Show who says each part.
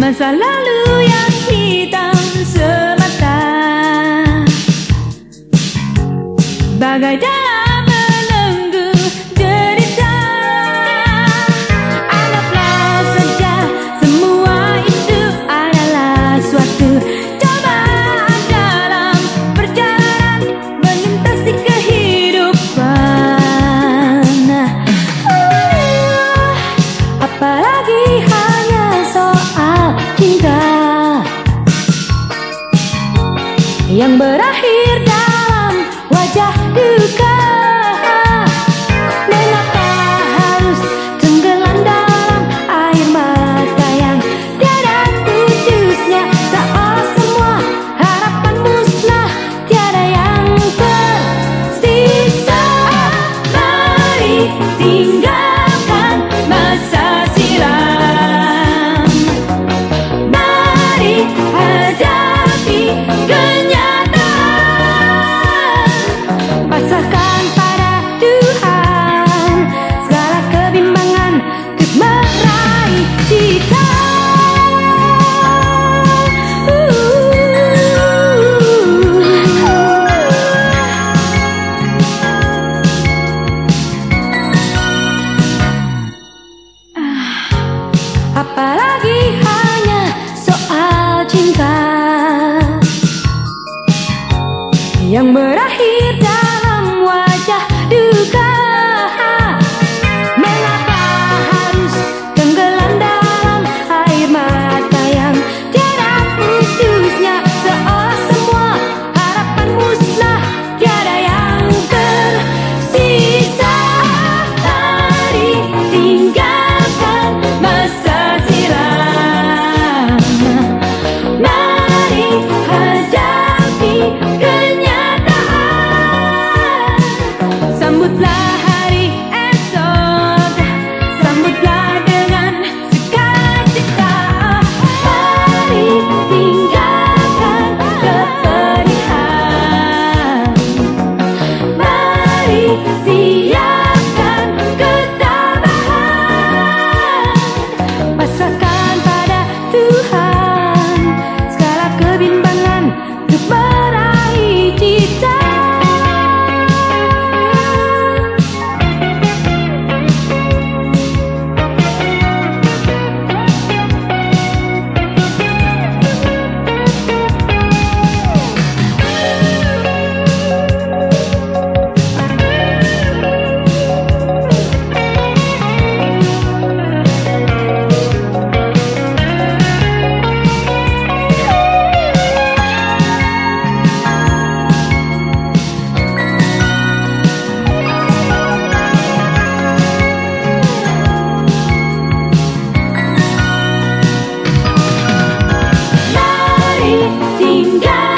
Speaker 1: Masa lalu yang hitam semata. Bagai tinggal Apalagi Singing.